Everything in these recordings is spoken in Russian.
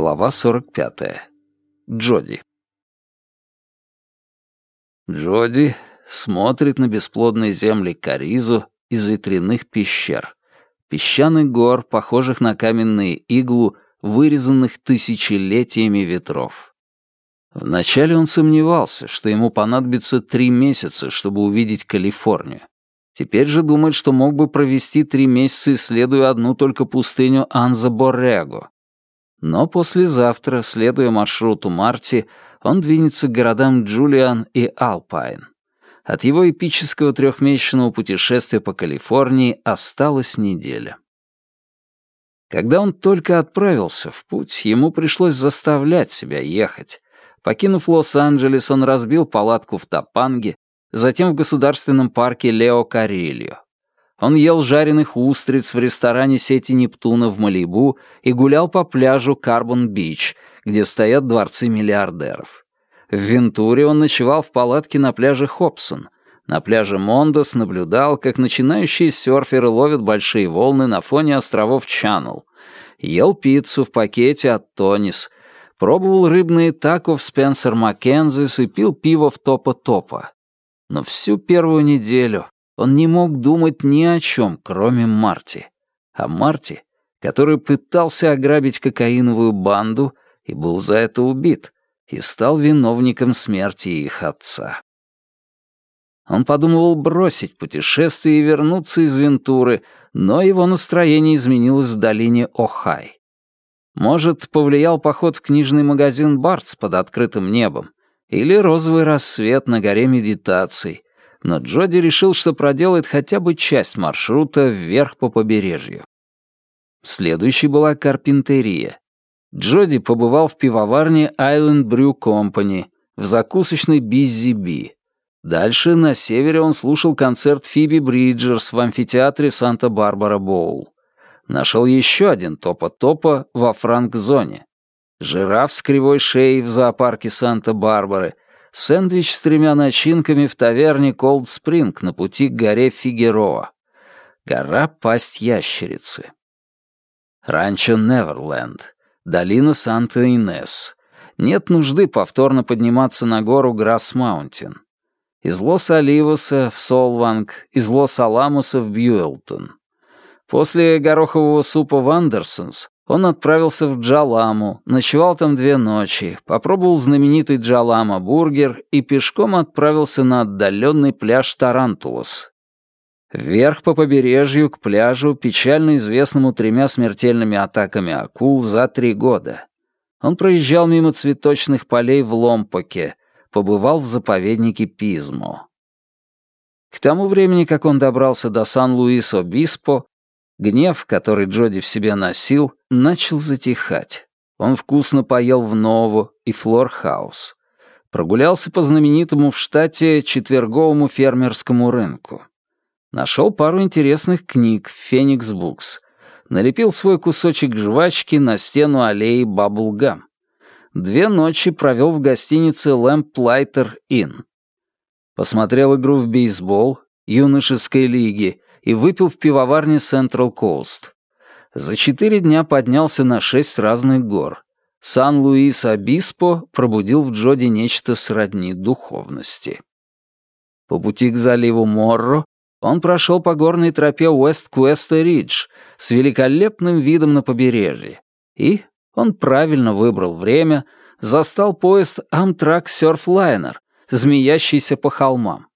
Глава 45. Джоди. Джоди смотрит на бесплодные земли Каризу из ветряных пещер, песчаных гор, похожих на каменные иглу, вырезанных тысячелетиями ветров. Вначале он сомневался, что ему понадобится три месяца, чтобы увидеть Калифорнию. Теперь же думает, что мог бы провести три месяца, исследуя одну только пустыню Анза-Боррего. Но послезавтра, следуя маршруту Марти, он двинется к городам Джулиан и Алпайн. От его эпического трехмесячного путешествия по Калифорнии осталась неделя. Когда он только отправился в путь, ему пришлось заставлять себя ехать. Покинув Лос-Анджелес, он разбил палатку в Топанге, затем в государственном парке Лео Карильо. Он ел жареных устриц в ресторане сети Нептуна в Малибу и гулял по пляжу Карбон-Бич, где стоят дворцы миллиардеров. В Вентуре он ночевал в палатке на пляже Хобсон. На пляже Мондос наблюдал, как начинающие серферы ловят большие волны на фоне островов Чаннел. Ел пиццу в пакете от Тонис. Пробовал рыбные тако в Спенсер Маккензис и пил пиво в Топа-Топа. Но всю первую неделю он не мог думать ни о чем, кроме Марти. А Марти, который пытался ограбить кокаиновую банду и был за это убит, и стал виновником смерти их отца. Он подумывал бросить путешествие и вернуться из Вентуры, но его настроение изменилось в долине Охай. Может, повлиял поход в книжный магазин «Бартс» под открытым небом, или розовый рассвет на горе медитаций, но Джоди решил, что проделает хотя бы часть маршрута вверх по побережью. Следующей была карпинтерия. Джоди побывал в пивоварне Island Brew Company, в закусочной Биззи Би. Дальше, на севере, он слушал концерт Фиби Бриджерс в амфитеатре Санта-Барбара Боул. Нашел еще один топа-топа во Франк-зоне. Жираф с кривой шеей в зоопарке Санта-Барбары, сэндвич с тремя начинками в таверне Колд Спринг на пути к горе Фигероа. Гора Пасть Ящерицы. Ранчо Неверленд. Долина Санта-Инес. Нет нужды повторно подниматься на гору Грасс-Маунтин. Из Лос-Оливоса в Солванг, из Лос-Аламоса в Бьюэлтон. После горохового супа в Андерсонс он отправился в Джаламу, ночевал там две ночи, попробовал знаменитый Джалама-бургер и пешком отправился на отдаленный пляж Тарантулос. Вверх по побережью к пляжу, печально известному тремя смертельными атаками акул за три года. Он проезжал мимо цветочных полей в Ломпоке, побывал в заповеднике Пизмо. К тому времени, как он добрался до Сан-Луис-Обиспо, Гнев, который Джоди в себе носил, начал затихать. Он вкусно поел в Нову и Флорхаус. Прогулялся по знаменитому в штате четверговому фермерскому рынку. Нашел пару интересных книг в Феникс Букс. Налепил свой кусочек жвачки на стену аллеи Баблгам. Две ночи провел в гостинице Лэмплайтер Inn. Посмотрел игру в бейсбол, юношеской лиги, и выпил в пивоварне Central Coast. За четыре дня поднялся на шесть разных гор. Сан-Луис-Обиспо пробудил в Джоди нечто сродни духовности. По пути к заливу Морро он прошел по горной тропе Уэст-Куэста-Ридж с великолепным видом на побережье. И он правильно выбрал время, застал поезд Amtrak Surfliner, змеящийся по холмам.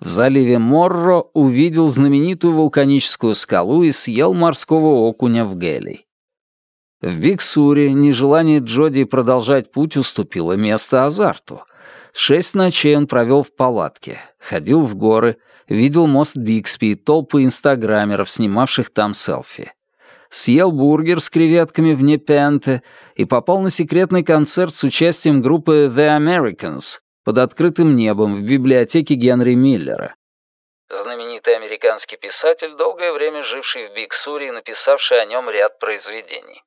В заливе Морро увидел знаменитую вулканическую скалу и съел морского окуня в гелей. В Биксуре нежелание Джоди продолжать путь уступило место азарту. Шесть ночей он провел в палатке, ходил в горы, видел мост Бикспи и толпы инстаграмеров, снимавших там селфи. Съел бургер с креветками в Непенте и попал на секретный концерт с участием группы The Americans, под открытым небом в библиотеке Генри Миллера. Знаменитый американский писатель, долгое время живший в Биг-Суре и написавший о нем ряд произведений.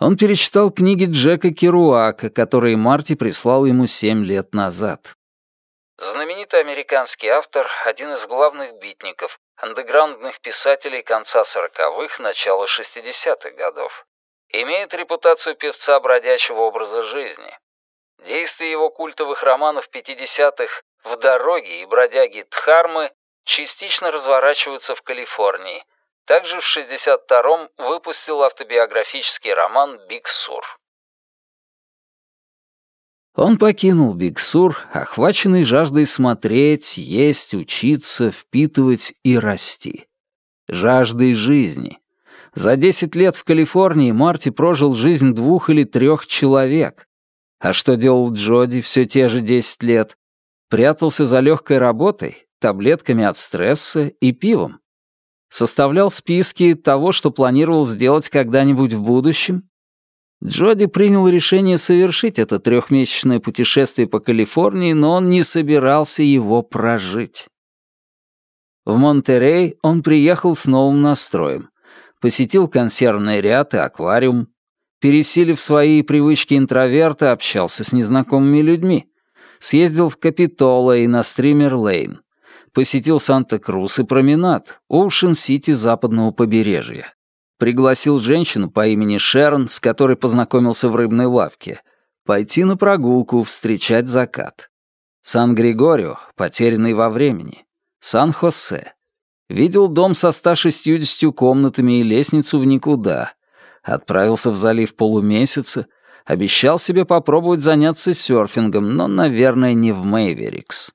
Он перечитал книги Джека Керуака, которые Марти прислал ему семь лет назад. Знаменитый американский автор, один из главных битников, андеграундных писателей конца сороковых, начала шестидесятых годов. Имеет репутацию певца бродячего образа жизни. Действия его культовых романов 50-х «В дороге» и «Бродяги Дхармы» частично разворачиваются в Калифорнии. Также в 62-м выпустил автобиографический роман «Биг Сур». Он покинул Биг-Сур, охваченный жаждой смотреть, есть, учиться, впитывать и расти. Жаждой жизни. За десять лет в Калифорнии Марти прожил жизнь двух или трех человек. А что делал Джоди все те же десять лет? Прятался за легкой работой, таблетками от стресса и пивом. Составлял списки того, что планировал сделать когда-нибудь в будущем, Джоди принял решение совершить это трехмесячное путешествие по Калифорнии, но он не собирался его прожить. В Монтерей он приехал с новым настроем. Посетил консервный ряд и аквариум. Пересилив свои привычки интроверта, общался с незнакомыми людьми. Съездил в Капитоло и на Стример-Лейн. Посетил Санта-Крус и променад, Оушен-Сити западного побережья. Пригласил женщину по имени Шерон, с которой познакомился в рыбной лавке, пойти на прогулку, встречать закат. Сан-Григорио, потерянный во времени. Сан-Хосе. Видел дом со 160 комнатами и лестницу в никуда. Отправился в залив полумесяца. Обещал себе попробовать заняться серфингом, но, наверное, не в Мэйверикс.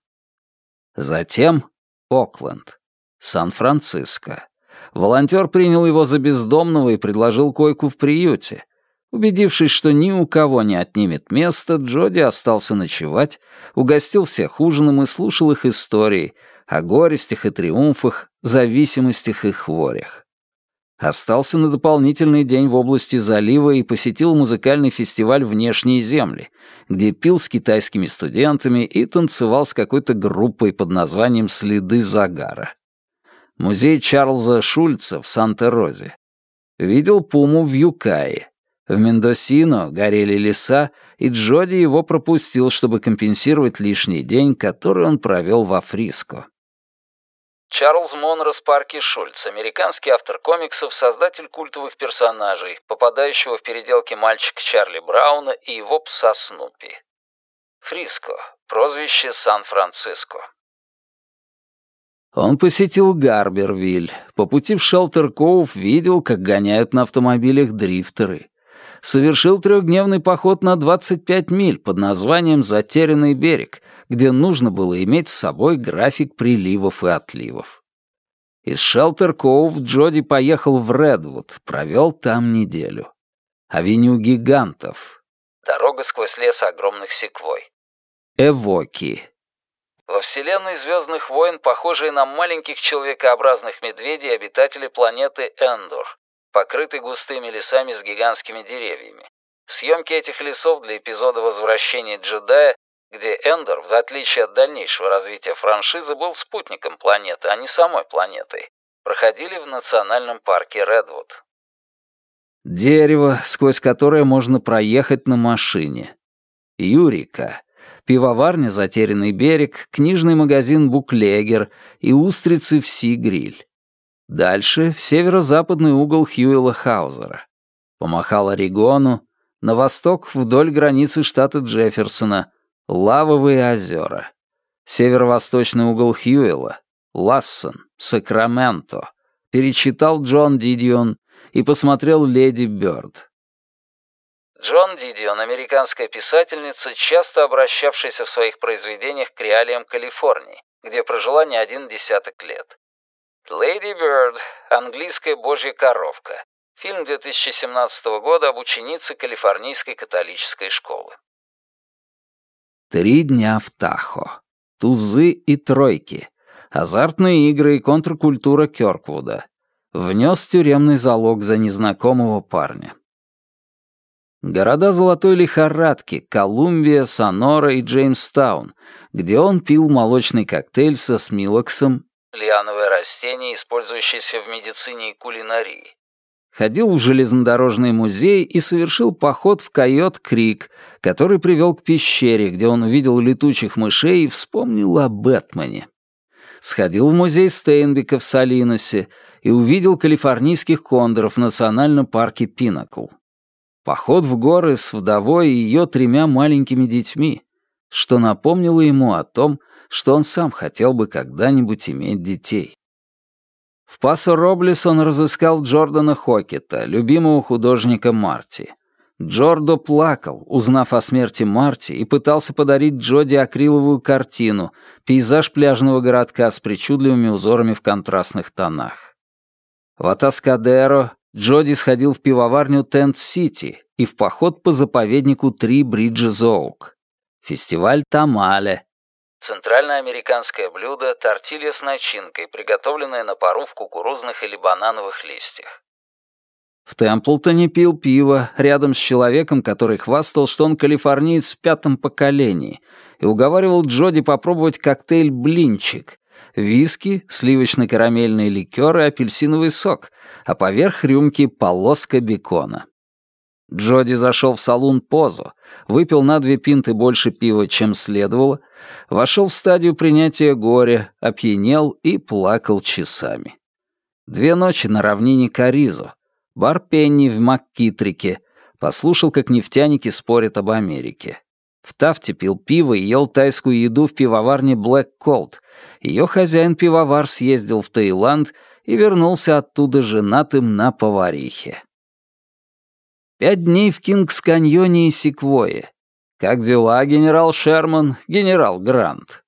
Затем Окленд. Сан-Франциско. Волонтер принял его за бездомного и предложил койку в приюте. Убедившись, что ни у кого не отнимет место, Джоди остался ночевать, угостил всех ужином и слушал их истории о горестях и триумфах, зависимостях и хворях. Остался на дополнительный день в области залива и посетил музыкальный фестиваль «Внешние земли», где пил с китайскими студентами и танцевал с какой-то группой под названием «Следы загара» музей Чарльза Шульца в Санта-Розе. Видел пуму в Юкае. В Мендосино горели леса, и Джоди его пропустил, чтобы компенсировать лишний день, который он провел во Фриско. Чарльз Монрос Парки Шульц, американский автор комиксов, создатель культовых персонажей, попадающего в переделки мальчика Чарли Брауна и его пса Снупи. Фриско, прозвище Сан-Франциско. Он посетил Гарбервиль. По пути в Шелтер-Коув видел, как гоняют на автомобилях дрифтеры. Совершил трехдневный поход на 25 миль под названием «Затерянный берег», где нужно было иметь с собой график приливов и отливов. Из Шелтер-Коув Джоди поехал в Редвуд, провел там неделю. Авеню гигантов. Дорога сквозь лес огромных секвой. Эвоки, во вселенной «Звездных войн» похожие на маленьких человекообразных медведей обитатели планеты Эндор, покрыты густыми лесами с гигантскими деревьями. Съемки этих лесов для эпизода «Возвращение джедая», где Эндор, в отличие от дальнейшего развития франшизы, был спутником планеты, а не самой планетой, проходили в национальном парке Редвуд. Дерево, сквозь которое можно проехать на машине. Юрика пивоварня «Затерянный берег», книжный магазин «Буклегер» и устрицы в Си-гриль. Дальше в северо-западный угол Хьюэлла Хаузера. Помахал Орегону, на восток вдоль границы штата Джефферсона, Лавовые озера. Северо-восточный угол Хьюэлла, Лассон, Сакраменто. Перечитал Джон Дидион и посмотрел «Леди Бёрд». Джон Дидион, американская писательница, часто обращавшаяся в своих произведениях к реалиям Калифорнии, где прожила не один десяток лет. «Леди Бёрд. Английская божья коровка». Фильм 2017 года об ученице Калифорнийской католической школы. Три дня в Тахо. Тузы и тройки. Азартные игры и контркультура Кёрквуда. Внес тюремный залог за незнакомого парня. Города золотой лихорадки — Колумбия, Сонора и Джеймстаун, где он пил молочный коктейль со смилоксом, лиановое растение, использующееся в медицине и кулинарии. Ходил в железнодорожный музей и совершил поход в Койот-Крик, который привел к пещере, где он увидел летучих мышей и вспомнил о Бэтмене. Сходил в музей Стейнбека в Салиносе и увидел калифорнийских кондоров в национальном парке Пинакл. Поход в горы с вдовой и ее тремя маленькими детьми, что напомнило ему о том, что он сам хотел бы когда-нибудь иметь детей. В Пасо-Роблес он разыскал Джордана Хокета, любимого художника Марти. Джордо плакал, узнав о смерти Марти, и пытался подарить Джоди акриловую картину, пейзаж пляжного городка с причудливыми узорами в контрастных тонах. В Атаскадеро Джоди сходил в пивоварню Тент-Сити и в поход по заповеднику Три Бриджес Оук. Фестиваль Тамале, Центральное американское блюдо – тортилья с начинкой, приготовленная на пару в кукурузных или банановых листьях. В Темплтоне пил пиво рядом с человеком, который хвастал, что он калифорниец в пятом поколении, и уговаривал Джоди попробовать коктейль «Блинчик», виски, сливочно-карамельный ликер и апельсиновый сок, а поверх рюмки полоска бекона. Джоди зашел в салон позу, выпил на две пинты больше пива, чем следовало, вошел в стадию принятия горя, опьянел и плакал часами. Две ночи на равнине Каризо, бар Пенни в Маккитрике, послушал, как нефтяники спорят об Америке. В Тафте пил пиво и ел тайскую еду в пивоварне Black Cold. Ее хозяин-пивовар съездил в Таиланд и вернулся оттуда женатым на поварихе. Пять дней в Кингс-каньоне и Секвое. Как дела, генерал Шерман, генерал Грант?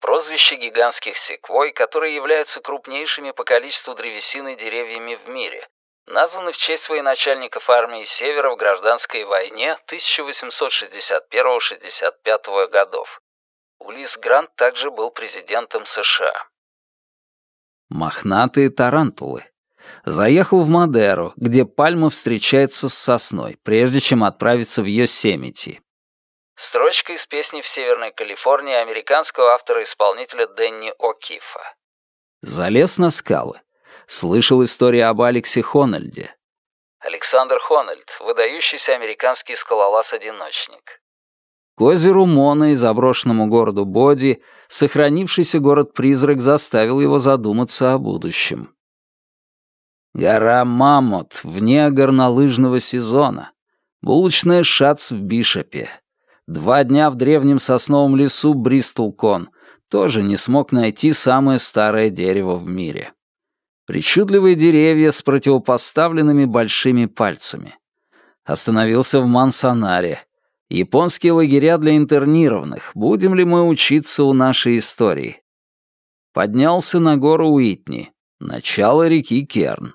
Прозвище гигантских секвой, которые являются крупнейшими по количеству древесины деревьями в мире, названы в честь военачальников армии Севера в гражданской войне 1861-65 годов. Улис Грант также был президентом США. Мохнатые тарантулы заехал в Мадеру, где пальма встречается с сосной, прежде чем отправиться в Йосемити. Строчка из песни «В Северной Калифорнии» американского автора-исполнителя Дэнни О'Кифа. Залез на скалы. Слышал историю об Алексе Хональде. Александр Хональд, выдающийся американский скалолаз-одиночник. К озеру Мона и заброшенному городу Боди сохранившийся город-призрак заставил его задуматься о будущем. Гора Мамот вне горнолыжного сезона. Булочная Шац в Бишопе. Два дня в древнем сосновом лесу Бристолкон. Тоже не смог найти самое старое дерево в мире. Причудливые деревья с противопоставленными большими пальцами. Остановился в Мансонаре. Японские лагеря для интернированных. Будем ли мы учиться у нашей истории? Поднялся на гору Уитни. Начало реки Керн.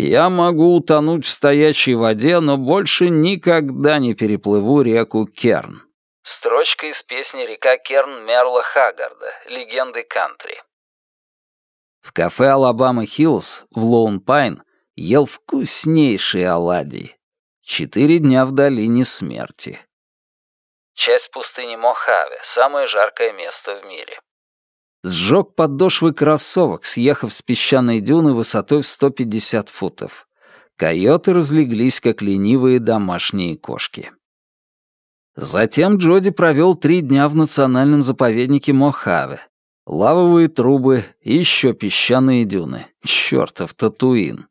Я могу утонуть в стоячей воде, но больше никогда не переплыву реку Керн. Строчка из песни «Река Керн» Мерла Хаггарда, легенды кантри. В кафе «Алабама Хиллз» в Лоун Пайн ел вкуснейшие оладьи. Четыре дня в долине смерти. Часть пустыни Мохаве, самое жаркое место в мире сжег подошвы кроссовок, съехав с песчаной дюны высотой в 150 футов. Койоты разлеглись, как ленивые домашние кошки. Затем Джоди провел три дня в национальном заповеднике Мохаве. Лавовые трубы и еще песчаные дюны. Чёртов Татуин.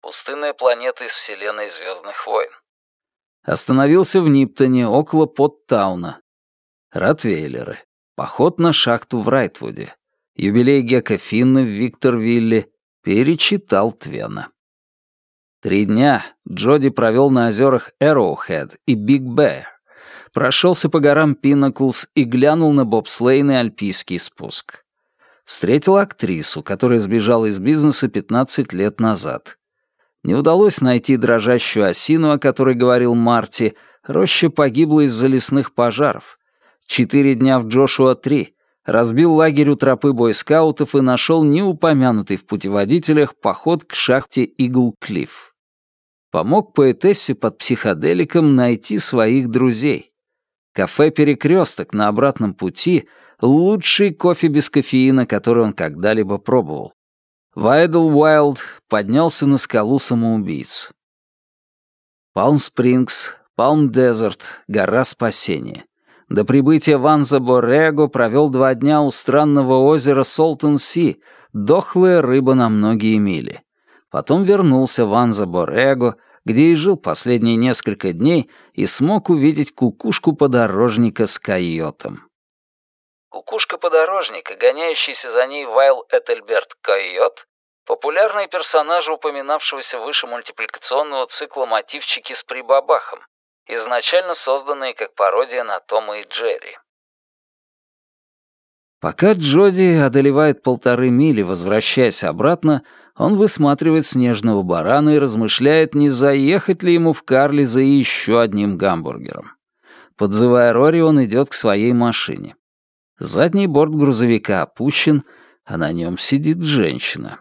Пустынная планета из вселенной Звездных войн. Остановился в Ниптоне, около Поттауна. Ротвейлеры. Поход на шахту в Райтвуде. Юбилей Гека Финна в Викторвилле. Перечитал Твена. Три дня Джоди провел на озерах Эроухед и Биг Бэр. Прошелся по горам Пинаклс и глянул на бобслейный альпийский спуск. Встретил актрису, которая сбежала из бизнеса 15 лет назад. Не удалось найти дрожащую осину, о которой говорил Марти. Роща погибла из-за лесных пожаров. Четыре дня в Джошуа-3, разбил лагерь у тропы бойскаутов и нашел неупомянутый в путеводителях поход к шахте Игл-Клифф. Помог поэтессе под психоделиком найти своих друзей. Кафе «Перекресток» на обратном пути — лучший кофе без кофеина, который он когда-либо пробовал. Вайдл Уайлд поднялся на скалу самоубийц. Палм-Спрингс, Палм-Дезерт, гора спасения. До прибытия в Анза-Борего провел два дня у странного озера Солтон-Си, дохлая рыба на многие мили. Потом вернулся в Анза-Борего, где и жил последние несколько дней и смог увидеть кукушку-подорожника с койотом. Кукушка-подорожник гоняющийся за ней Вайл Этельберт Койот — популярный персонаж упоминавшегося выше мультипликационного цикла «Мотивчики с прибабахом», изначально созданные как пародия на Тома и Джерри. Пока Джоди одолевает полторы мили, возвращаясь обратно, он высматривает снежного барана и размышляет, не заехать ли ему в Карли за еще одним гамбургером. Подзывая Рори, он идет к своей машине. Задний борт грузовика опущен, а на нем сидит женщина.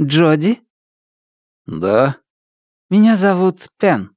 «Джоди?» «Да». «Меня зовут Пен.